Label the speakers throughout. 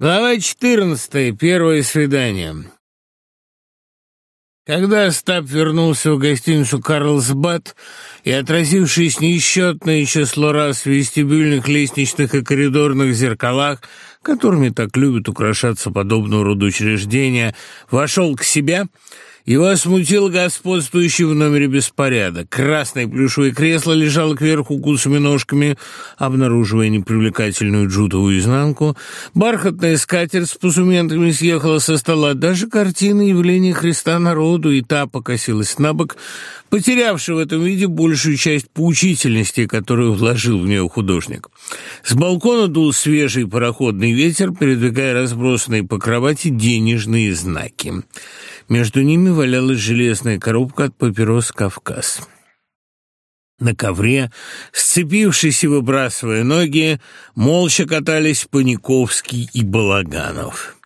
Speaker 1: Глава четырнадцатое, первое свидание. Когда Стаб вернулся в гостиницу «Карлсбад» и, отразившись несчетное число раз в вестибюльных, лестничных и коридорных зеркалах, которыми так любят украшаться подобного рода учреждения, вошел к себе — его смутил господствующий в номере беспорядок. Красное плюшевое кресло лежало кверху кусами ножками, обнаруживая непривлекательную джутовую изнанку. Бархатная скатерть с пузументами съехала со стола. Даже картина явления Христа народу и та покосилась на бок, потерявший в этом виде большую часть поучительности, которую вложил в нее художник. С балкона дул свежий пароходный ветер, передвигая разбросанные по кровати денежные знаки. Между ними валялась железная коробка от папирос «Кавказ». На ковре, сцепившись и выбрасывая ноги, молча катались Паниковский и Балаганов.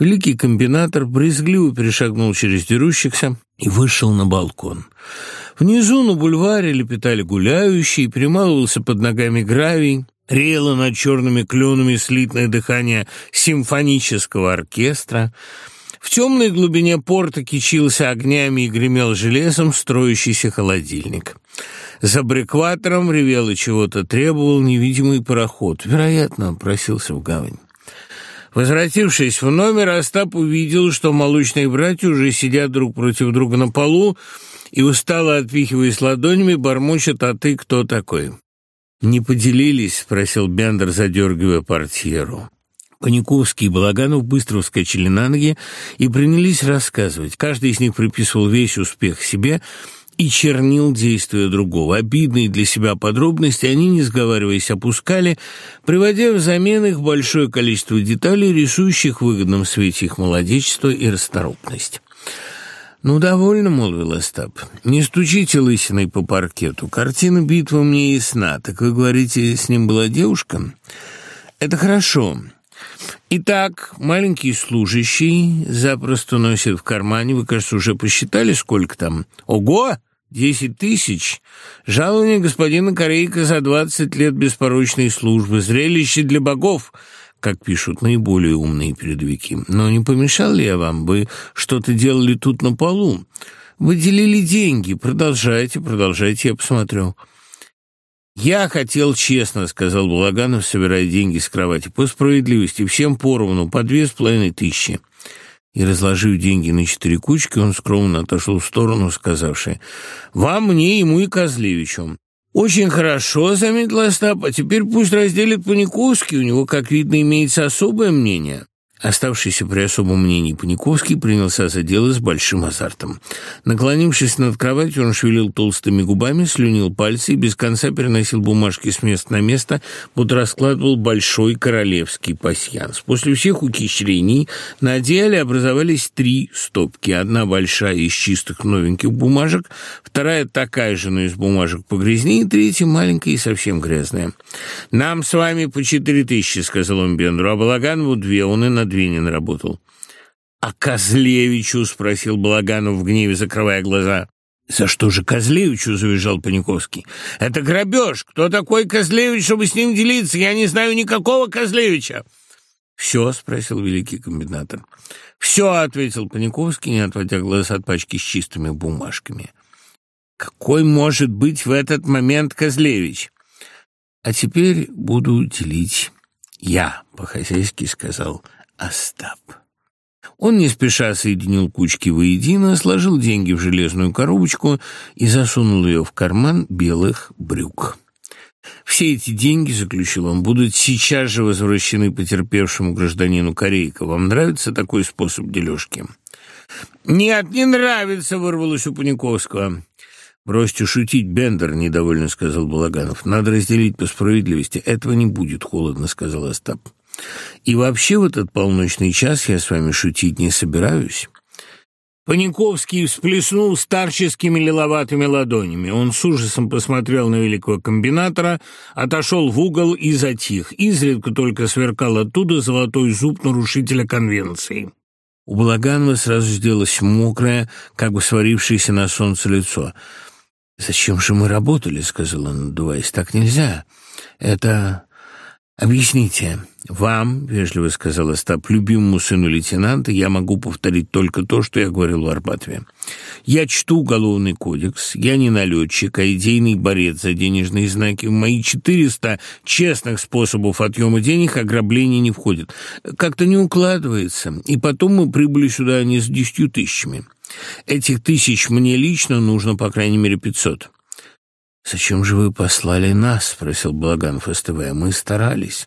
Speaker 1: Великий комбинатор брезгливо перешагнул через дерущихся и вышел на балкон. Внизу на бульваре лепетали гуляющие, перемалывался под ногами гравий, рело над черными кленами слитное дыхание симфонического оркестра — в темной глубине порта кичился огнями и гремел железом строящийся холодильник. За брекватором ревел и чего-то требовал невидимый пароход. Вероятно, просился в гавань. Возвратившись в номер, Остап увидел, что молочные братья уже сидят друг против друга на полу и, устало отпихиваясь ладонями, бормочет «А ты кто такой?». «Не поделились?» — спросил Бендер, задергивая портьеру. Паниковский и Балаганов быстро вскочили на ноги и принялись рассказывать. Каждый из них приписывал весь успех себе и чернил действия другого. Обидные для себя подробности они, не сговариваясь, опускали, приводя взамен их большое количество деталей, рисующих в выгодном свете их молодечество и расторопность. «Ну, довольно», — молвил Остап. «Не стучите лысиной по паркету. Картина битвы мне ясна. Так вы говорите, с ним была девушка?» «Это хорошо. Итак, маленький служащий запросто носит в кармане, вы, кажется, уже посчитали, сколько там. Ого! Десять тысяч! Жалование господина Корейка за двадцать лет беспорочной службы. Зрелище для богов! как пишут наиболее умные передовики. Но не помешал ли я вам? Вы что-то делали тут на полу. Вы делили деньги. Продолжайте, продолжайте, я посмотрю. Я хотел честно, — сказал Балаганов, собирая деньги с кровати, — по справедливости, всем поровну, по две с половиной тысячи. И, разложив деньги на четыре кучки, он скромно отошел в сторону, сказавши, «Вам, мне, ему и Козлевичу». «Очень хорошо», — заметил Остап, — «а теперь пусть разделит Паниковский, у него, как видно, имеется особое мнение». Оставшийся при особом мнении Паниковский принялся за дело с большим азартом. Наклонившись над кроватью, он шевелил толстыми губами, слюнил пальцы и без конца переносил бумажки с места на место, будто раскладывал большой королевский пасьянс. После всех ухищрений на деле образовались три стопки. Одна большая из чистых новеньких бумажек, вторая такая же, но из бумажек погрязнее, третья маленькая и совсем грязная. «Нам с вами по четыре тысячи», — сказал он Бендру, — «а Балаган вот две, он и на подвинен работал. А Козлевичу, спросил Балаганов в гневе, закрывая глаза. За что же Козлевичу завизжал Паниковский? Это грабеж. Кто такой Козлевич, чтобы с ним делиться? Я не знаю никакого Козлевича. «Все?» — спросил великий комбинатор. «Все!» — ответил Паниковский, не отводя глаз от пачки с чистыми бумажками. «Какой может быть в этот момент Козлевич?» «А теперь буду делить я», — по-хозяйски сказал Остап. Он, не спеша, соединил кучки воедино, сложил деньги в железную коробочку и засунул ее в карман белых брюк. Все эти деньги, заключил он, будут сейчас же возвращены потерпевшему гражданину Корейко. Вам нравится такой способ дележки? Нет, не нравится, вырвалось у Паниковского. «Бросьте шутить, Бендер», — недовольно сказал Балаганов. «Надо разделить по справедливости. Этого не будет холодно», — сказал Остап. И вообще в этот полночный час я с вами шутить не собираюсь». Паниковский всплеснул старческими лиловатыми ладонями. Он с ужасом посмотрел на великого комбинатора, отошел в угол и затих. Изредка только сверкал оттуда золотой зуб нарушителя конвенции. У Балаганова сразу сделалось мокрое, как бы сварившееся на солнце лицо. «Зачем же мы работали?» — сказал он, надуваясь. «Так нельзя. Это Объясните, вам, — вежливо сказала Стап, — любимому сыну лейтенанта я могу повторить только то, что я говорил в Арбатве. Я чту уголовный кодекс, я не налетчик, а идейный борец за денежные знаки. В мои 400 честных способов отъема денег ограбление не входит. Как-то не укладывается. И потом мы прибыли сюда не с десятью тысячами. Этих тысяч мне лично нужно по крайней мере пятьсот. «Зачем же вы послали нас?» — спросил Благан Фестовая. «Мы старались».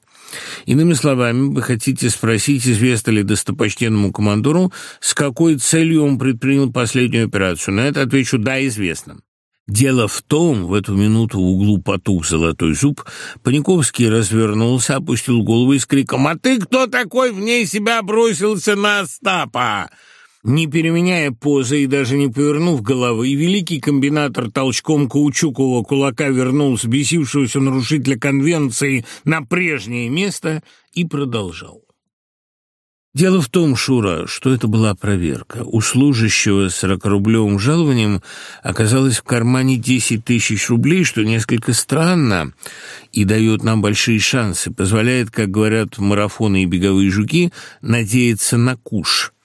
Speaker 1: Иными словами, вы хотите спросить, известно ли достопочтенному командору, с какой целью он предпринял последнюю операцию? На это отвечу «да, известно». Дело в том, в эту минуту в углу потух золотой зуб, Паниковский развернулся, опустил голову и с криком «А ты кто такой?» вне себя бросился на Остапа! не переменяя позы и даже не повернув головы, великий комбинатор толчком каучукового кулака вернул сбесившегося нарушителя конвенции на прежнее место и продолжал. Дело в том, Шура, что это была проверка. У служащего с 40-рублевым жалованием оказалось в кармане 10 тысяч рублей, что несколько странно и дает нам большие шансы, позволяет, как говорят марафоны и беговые жуки, надеяться на куш –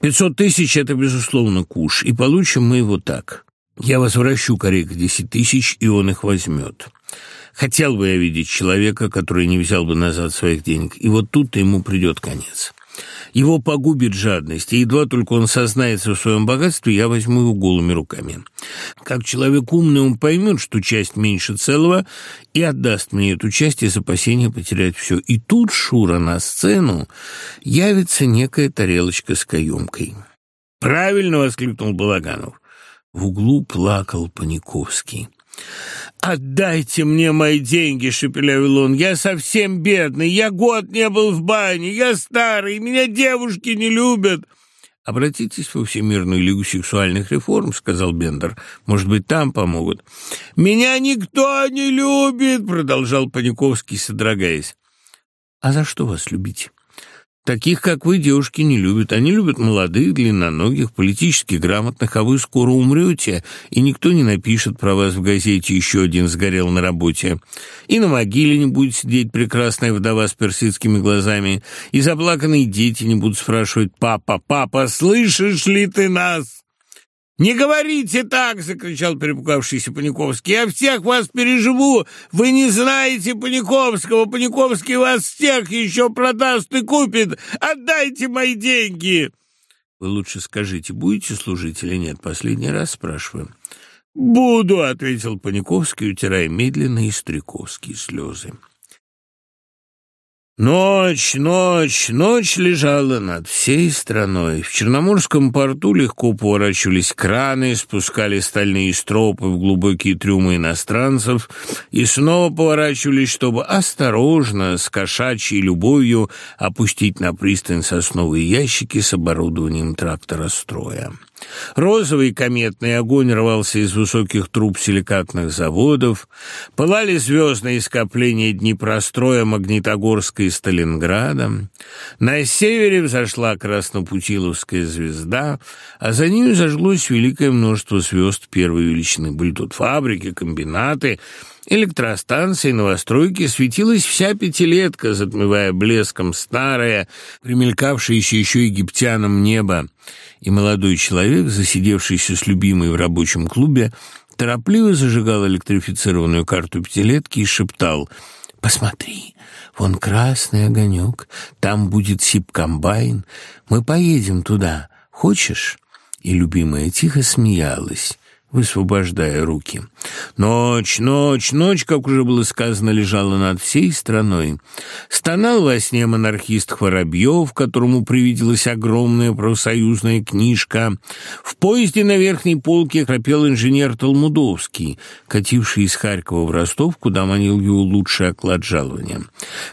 Speaker 1: Пятьсот тысяч — это, безусловно, куш, и получим мы его так. Я возвращу корейка десять тысяч, и он их возьмет. Хотел бы я видеть человека, который не взял бы назад своих денег, и вот тут ему придет конец. Его погубит жадность, и едва только он сознается в своем богатстве, я возьму его голыми руками. Как человек умный, он поймет, что часть меньше целого, и отдаст мне эту часть из опасения потерять все. И тут, Шура, на сцену явится некая тарелочка с каемкой. «Правильно!» — воскликнул Балаганов. В углу плакал Паниковский. Отдайте мне мои деньги, Шепелявилон. Я совсем бедный, я год не был в бане, я старый, меня девушки не любят. Обратитесь во Всемирную лигу сексуальных реформ, сказал Бендер. Может быть, там помогут. Меня никто не любит, продолжал Паниковский, содрогаясь. А за что вас любить? Таких, как вы, девушки не любят. Они любят молодых, длинноногих, политически грамотных, а вы скоро умрете, и никто не напишет про вас в газете «Еще один сгорел на работе». И на могиле не будет сидеть прекрасная вдова с персидскими глазами, и заплаканные дети не будут спрашивать «Папа, папа, слышишь ли ты нас?» «Не говорите так!» — закричал, перепугавшийся Паниковский. «Я всех вас переживу! Вы не знаете Паниковского! Паниковский вас всех еще продаст и купит! Отдайте мои деньги!» «Вы лучше скажите, будете служить или нет?» — последний раз спрашиваю. «Буду!» — ответил Паниковский, утирая медленно и стрекозские слезы. Ночь, ночь, ночь лежала над всей страной. В Черноморском порту легко поворачивались краны, спускали стальные стропы в глубокие трюмы иностранцев и снова поворачивались, чтобы осторожно, с кошачьей любовью опустить на пристань сосновые ящики с оборудованием трактора строя. Розовый кометный огонь рвался из высоких труб силикатных заводов, пылали звездные скопления Днепростроя, Магнитогорска и Сталинграда. На севере взошла Краснопутиловская звезда, а за нею зажглось великое множество звезд первой величины. Были тут фабрики, комбинаты, электростанции, новостройки светилась вся пятилетка, затмевая блеском старое, примелькавшееся еще египтянам небо и молодой человек, засидевшийся с любимой в рабочем клубе, торопливо зажигал электрифицированную карту пятилетки и шептал «Посмотри, вон красный огонек, там будет сипкомбайн, мы поедем туда, хочешь?» И любимая тихо смеялась высвобождая руки. Ночь, ночь, ночь, как уже было сказано, лежала над всей страной. Стонал во сне монархист Хворобьев, которому привиделась огромная профсоюзная книжка. В поезде на верхней полке храпел инженер Толмудовский, кативший из Харькова в Ростов, куда манил его лучший оклад жалования.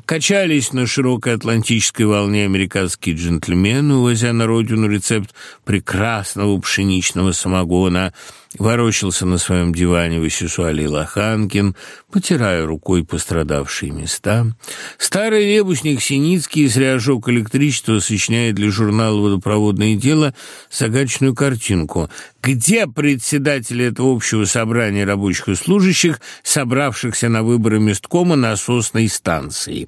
Speaker 1: Качались на широкой атлантической волне американские джентльмены, увозя на родину рецепт прекрасного пшеничного самогона – ворочился на своем диване Васюсуалий Лоханкин, потирая рукой пострадавшие места. Старый ребусник Синицкий из ряжок электричества сочиняет для журнала «Водопроводное дело» загадочную картинку. Где председатели этого общего собрания рабочих и служащих, собравшихся на выборы месткома насосной станции?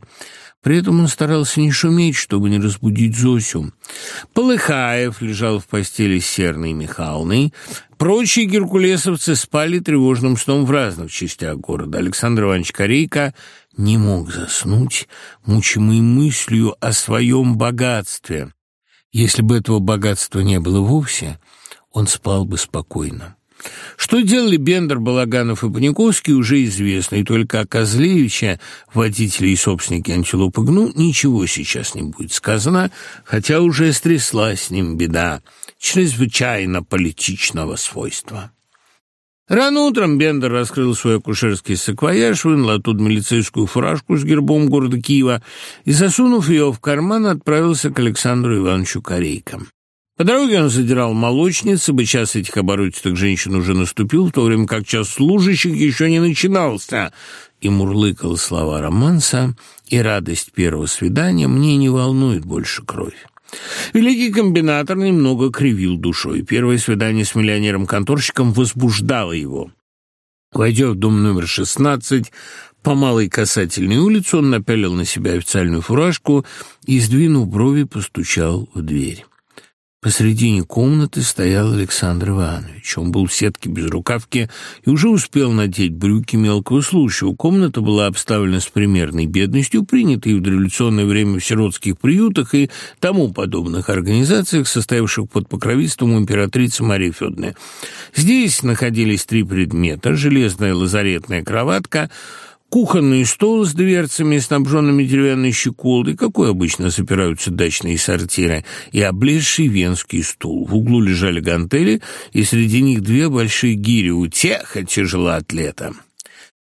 Speaker 1: При этом он старался не шуметь, чтобы не разбудить Зосю. Полыхаев лежал в постели с Серной Михайловной. Прочие геркулесовцы спали тревожным сном в разных частях города. Александр Иванович Корейко не мог заснуть, мучимый мыслью о своем богатстве. Если бы этого богатства не было вовсе, он спал бы спокойно. Что делали Бендер, Балаганов и Паниковский, уже известно, и только о Козлевиче, водителе и собственнике антилопы Гну, ничего сейчас не будет сказано, хотя уже стряслась с ним беда чрезвычайно политичного свойства. Рано утром Бендер раскрыл свой акушерский саквояж, вынул оттуда милицейскую фуражку с гербом города Киева и, засунув ее в карман, отправился к Александру Ивановичу Корейко. По дороге он задирал молочницы, бы час этих оборотистых женщин уже наступил, в то время как час служащих еще не начинался. И мурлыкал слова романса, и радость первого свидания мне не волнует больше кровь. Великий комбинатор немного кривил душой. Первое свидание с миллионером-конторщиком возбуждало его. Войдя в дом номер 16, по малой касательной улице он напялил на себя официальную фуражку и, сдвинув брови, постучал в дверь. Посредине комнаты стоял Александр Иванович. Он был в сетке без рукавки и уже успел надеть брюки мелкого случая. Комната была обставлена с примерной бедностью, принятой в дореволюционное время в сиротских приютах и тому подобных организациях, состоявших под покровительством императрицы Марии Федоровны. Здесь находились три предмета – железная лазаретная кроватка – Кухонный стол с дверцами, снабженными деревянной щеколдой, какой обычно запираются дачные сортиры, и облезший венский стул. В углу лежали гантели, и среди них две большие гири. У тех тяжела от лета.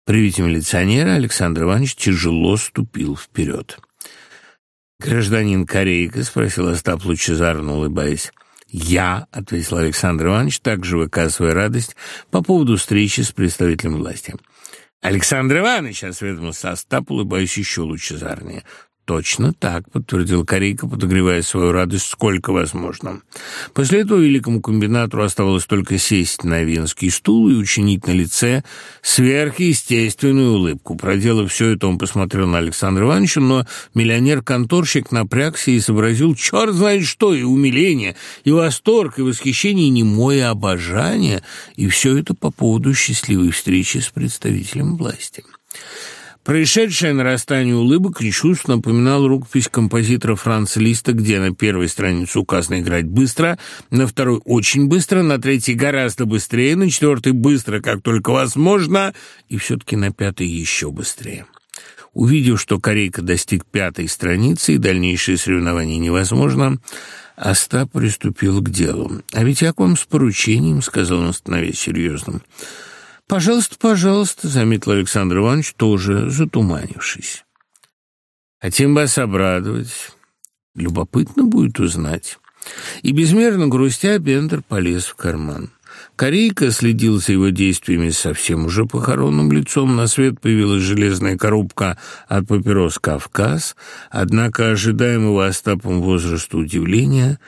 Speaker 1: При виде милиционера Александр Иванович тяжело ступил вперед. «Гражданин Корейка?» — спросил Остап лучезарно, улыбаясь. «Я», — ответил Александр Иванович, также выказывая радость по поводу встречи с представителем власти. «Я». Александр Иванович, осведомился Остап, улыбаясь еще лучезарнее. Точно так, подтвердил Корейка, подогревая свою радость сколько возможно. После этого великому комбинатору оставалось только сесть на венский стул и учинить на лице сверхъестественную улыбку. Проделав все это, он посмотрел на Александра Ивановича, но миллионер-конторщик напрягся и изобразил, черт знает что, и умиление, и восторг, и восхищение, и немое обожание, и все это по поводу счастливой встречи с представителем власти. Происшедшее нарастание улыбок и чувств напоминал рукопись композитора Франца Листа, где на первой странице указано играть быстро, на второй очень быстро, на третьей гораздо быстрее, на четвертой быстро, как только возможно, и все-таки на пятой еще быстрее. Увидев, что корейка достиг пятой страницы и дальнейшее соревнование невозможно, Остап приступил к делу. «А ведь я к вам с поручением», — сказал он, становясь серьезным, — «Пожалуйста, пожалуйста», — заметил Александр Иванович, тоже затуманившись. «Хотим вас обрадовать. Любопытно будет узнать». И безмерно грустя Бендер полез в карман. Корейка следил за его действиями совсем уже похоронным лицом. На свет появилась железная коробка от папирос «Кавказ», однако ожидаемого Остапом возраста удивления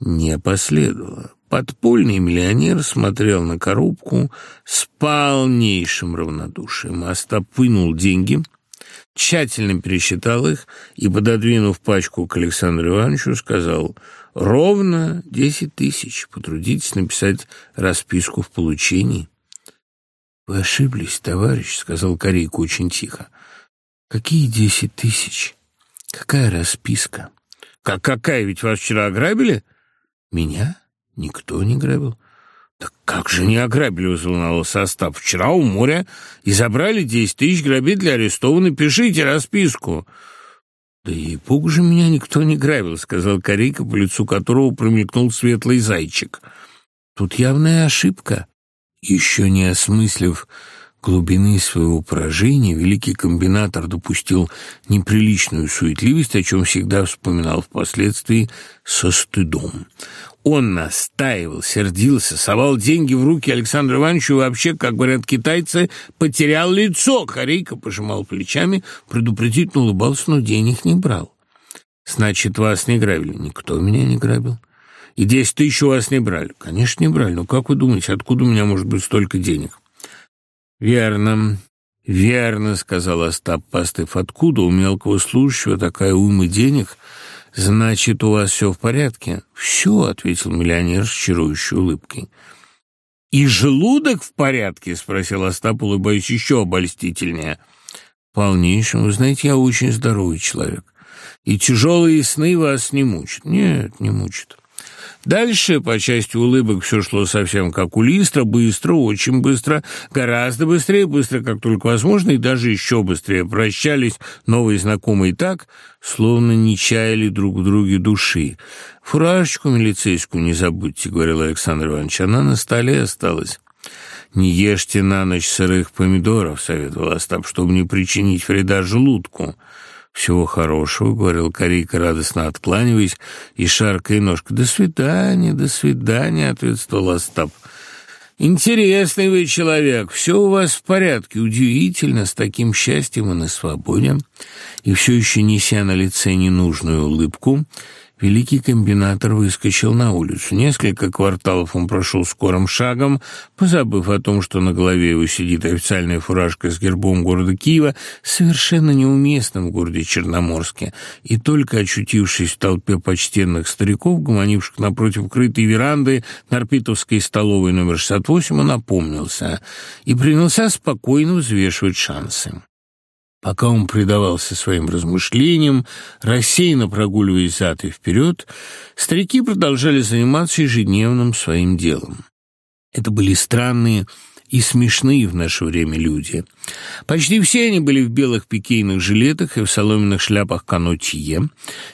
Speaker 1: не последовало. Подпольный миллионер смотрел на коробку с полнейшим равнодушием, остопынул деньги, тщательно пересчитал их и, пододвинув пачку к Александру Ивановичу, сказал «Ровно десять тысяч, потрудитесь написать расписку в получении». «Вы ошиблись, товарищ», — сказал Корейка очень тихо. «Какие десять тысяч? Какая расписка?» «Как какая? Ведь вас вчера ограбили?» «Меня?» Никто не грабил. Так как же не ограбили, взволновал состав. Вчера у моря и забрали десять тысяч грабителей арестованы. Пишите расписку. Да и пуг же меня никто не грабил, сказал Корейка, по лицу которого промелькнул светлый зайчик. Тут явная ошибка. Еще не осмыслив глубины своего поражения великий комбинатор допустил неприличную суетливость, о чем всегда вспоминал впоследствии со стыдом. Он настаивал, сердился, совал деньги в руки Александру Ивановичу и вообще, как говорят китайцы, потерял лицо. Корейка пожимал плечами, предупредительно улыбался, но денег не брал. «Значит, вас не грабили?» «Никто меня не грабил». «И десять тысяч у вас не брали?» «Конечно, не брали. Но как вы думаете, откуда у меня может быть столько денег?» «Верно, верно», — сказал Остап Пастыв. «Откуда у мелкого служащего такая уйма денег? Значит, у вас все в порядке?» «Все», — ответил миллионер с чарующей улыбкой. «И желудок в порядке?» — спросил Остап, улыбаясь еще обольстительнее. «В. Вы знаете, я очень здоровый человек. И тяжелые сны вас не мучат». «Нет, не мучат». Дальше по части улыбок все шло совсем как у Листра, быстро, очень быстро, гораздо быстрее, быстро, как только возможно, и даже еще быстрее. Прощались новые знакомые так, словно не чаяли друг в друге души. «Фуражечку милицейскую не забудьте», — говорил Александр Иванович, — «она на столе осталась». «Не ешьте на ночь сырых помидоров», — советовал Остап, — «чтобы не причинить вреда желудку» всего хорошего», — говорил Корейка радостно откланиваясь, и шаркая ножка. «До свидания, до свидания», — ответствовал Остап. «Интересный вы человек, все у вас в порядке, удивительно, с таким счастьем и на свободе». И все еще, неся на лице ненужную улыбку, Великий комбинатор выскочил на улицу. Несколько кварталов он прошел скорым шагом, позабыв о том, что на голове его сидит официальная фуражка с гербом города Киева, совершенно неуместным в городе Черноморске, и только очутившись в толпе почтенных стариков, гомонивших напротив крытой веранды Нарпитовской столовой номер 68, он опомнился и принялся спокойно взвешивать шансы. Пока он предавался своим размышлениям, рассеянно прогуливаясь зад и вперед, старики продолжали заниматься ежедневным своим делом. Это были странные и смешные в наше время люди, Почти все они были в белых пикейных жилетах и в соломенных шляпах канотье.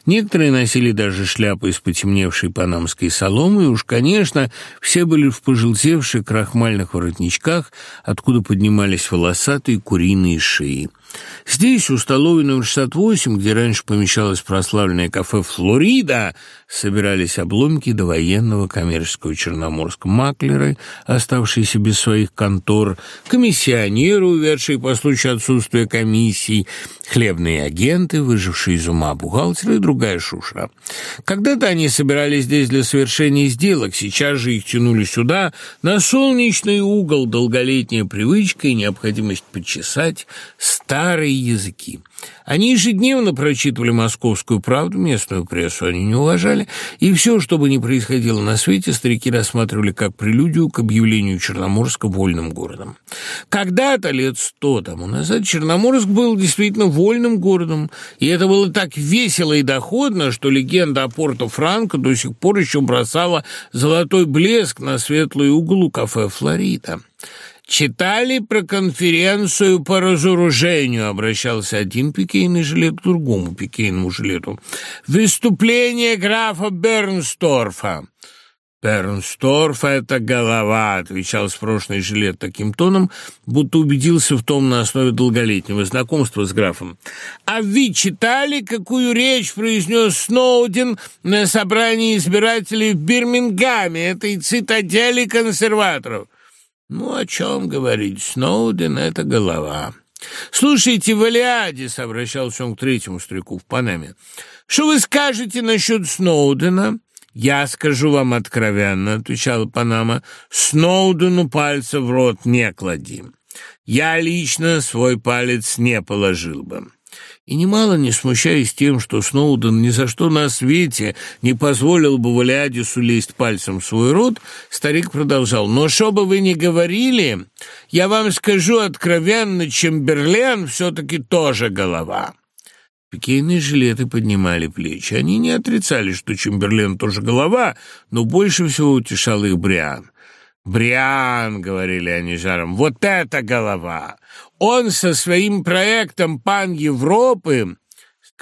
Speaker 1: Некоторые носили даже шляпы из потемневшей панамской соломы, и уж, конечно, все были в пожелтевших крахмальных воротничках, откуда поднимались волосатые куриные шеи. Здесь, у столовой номер 68, где раньше помещалось прославленное кафе «Флорида», собирались обломки довоенного коммерческого черноморска, Маклера оставшиеся без своих контор, комиссионеры, увершие, и по случаю отсутствия комиссий, хлебные агенты, выжившие из ума бухгалтеры и другая шушера. Когда-то они собирались здесь для совершения сделок, сейчас же их тянули сюда, на солнечный угол долголетняя привычка и необходимость почесать старые языки. Они ежедневно прочитывали московскую правду, местную прессу они не уважали, и все, что бы ни происходило на свете, старики рассматривали как прелюдию к объявлению Черноморска вольным городом. Когда-то, лет сто тому назад, Черноморск был действительно вольным городом, и это было так весело и доходно, что легенда о Порто-Франко до сих пор еще бросала золотой блеск на светлую углу кафе «Флорида». Читали про конференцию по разоружению, обращался один пикейный жилет к другому пикейному жилету. Выступление графа Бернсторфа. Бернсторф — это голова, отвечал спрошенный жилет таким тоном, будто убедился в том на основе долголетнего знакомства с графом. А вы читали, какую речь произнес Сноуден на собрании избирателей в Бирмингаме, этой цитадели консерваторов? Ну о чем говорить, Сноуден — это голова. «Слушайте, Валиадис», — обращался он к третьему старику в Панаме, — «что вы скажете насчет Сноудена?» «Я скажу вам откровенно», — отвечала Панама, — «Сноудену пальца в рот не клади. Я лично свой палец не положил бы» и немало не смущаясь тем, что Сноуден ни за что на свете не позволил бы Валиадису лезть пальцем в свой рот, старик продолжал. «Но что бы вы ни говорили, я вам скажу откровенно, Чемберлен все-таки тоже голова». Пикейные жилеты поднимали плечи. Они не отрицали, что Чемберлен тоже голова, но больше всего утешал их Бриан. «Бриан», — говорили они жаром, — «вот это голова! Он со своим проектом «Пан Европы»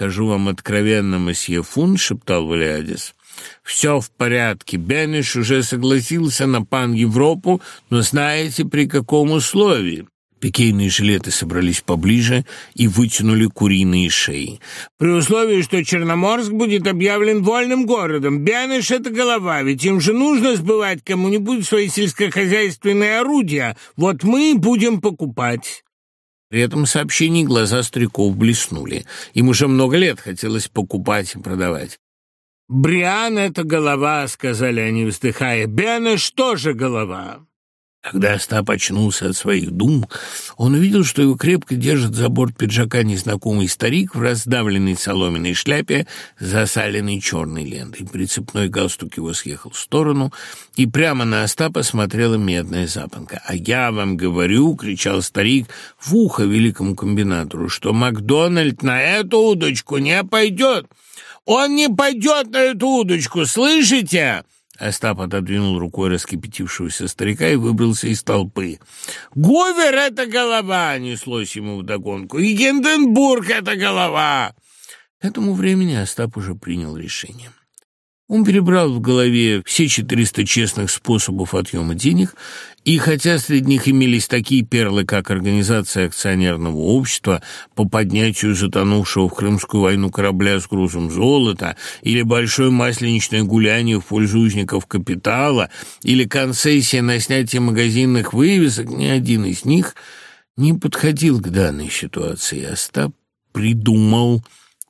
Speaker 1: «Скажу вам откровенно, месье Фун», — шептал Валиадис, — «все в порядке. Бенеш уже согласился на «Пан Европу», но знаете, при каком условии?» Пикейные жилеты собрались поближе и вытянули куриные шеи. «При условии, что Черноморск будет объявлен вольным городом, Бяныш — это голова, ведь им же нужно сбывать кому-нибудь свои сельскохозяйственные орудия. Вот мы будем покупать». При этом сообщении глаза стариков блеснули. Им уже много лет хотелось покупать и продавать. «Бриан — это голова», — сказали они, вздыхая. «Бяныш тоже голова». Когда Остап очнулся от своих дум, он увидел, что его крепко держит за борт пиджака незнакомый старик в раздавленной соломенной шляпе, засаленной черной лентой. Прицепной галстук его съехал в сторону, и прямо на Остапа смотрела медная запонка. «А я вам говорю», — кричал старик в ухо великому комбинатору, «что Макдональд на эту удочку не пойдет! Он не пойдет на эту удочку, слышите?» Остап отодвинул рукой раскипятившуюся старика и выбрался из толпы. «Говер — это голова!» — неслось ему вдогонку. «И Генденбург — это голова!» К этому времени Остап уже принял решение. Он перебрал в голове все 400 честных способов отъема денег, и хотя среди них имелись такие перлы, как организация акционерного общества по поднятию затонувшего в Крымскую войну корабля с грузом золота, или большое масленичное гуляние в пользу узников капитала, или концессия на снятие магазинных вывесок, ни один из них не подходил к данной ситуации. Остап придумал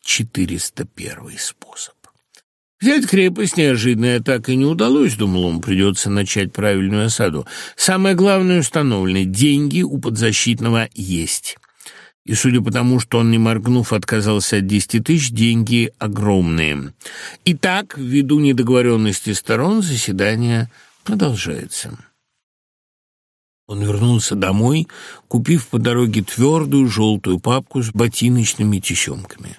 Speaker 1: 401 способ. Взять крепость неожиданно так и не удалось, думал он, придется начать правильную осаду. Самое главное установлено – деньги у подзащитного есть. И судя по тому, что он, не моргнув, отказался от 10 тысяч, деньги огромные. Итак, ввиду недоговоренности сторон, заседание продолжается. Он вернулся домой, купив по дороге твердую желтую папку с ботиночными тесемками.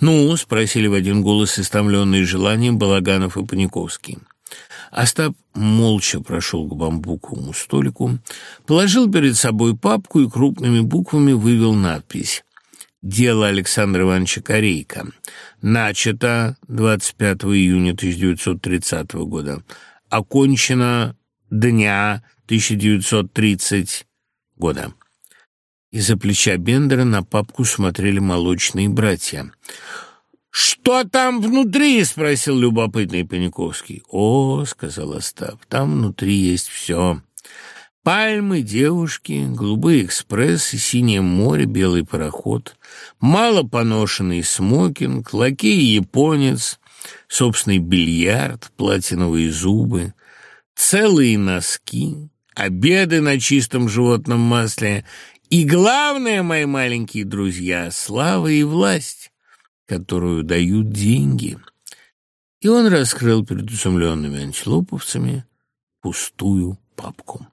Speaker 1: «Ну?» — спросили в один голос, истомленные желанием Балаганов и Паниковский. Остап молча прошел к бамбуковому столику, положил перед собой папку и крупными буквами вывел надпись «Дело Александра Ивановича Корейка. Начато 25 июня 1930 года. Окончено дня 1930 года» из-за плеча Бендера на папку смотрели молочные братья. «Что там внутри?» — спросил любопытный Паниковский. «О», — сказал Остап, — «там внутри есть все. Пальмы, девушки, голубые экспрессы, синее море, белый пароход, мало поношенный смокинг, лакей японец, собственный бильярд, платиновые зубы, целые носки, обеды на чистом животном масле и главное, мои маленькие друзья, слава и власть, которую дают деньги. И он раскрыл перед усомленными антилоповцами пустую папку.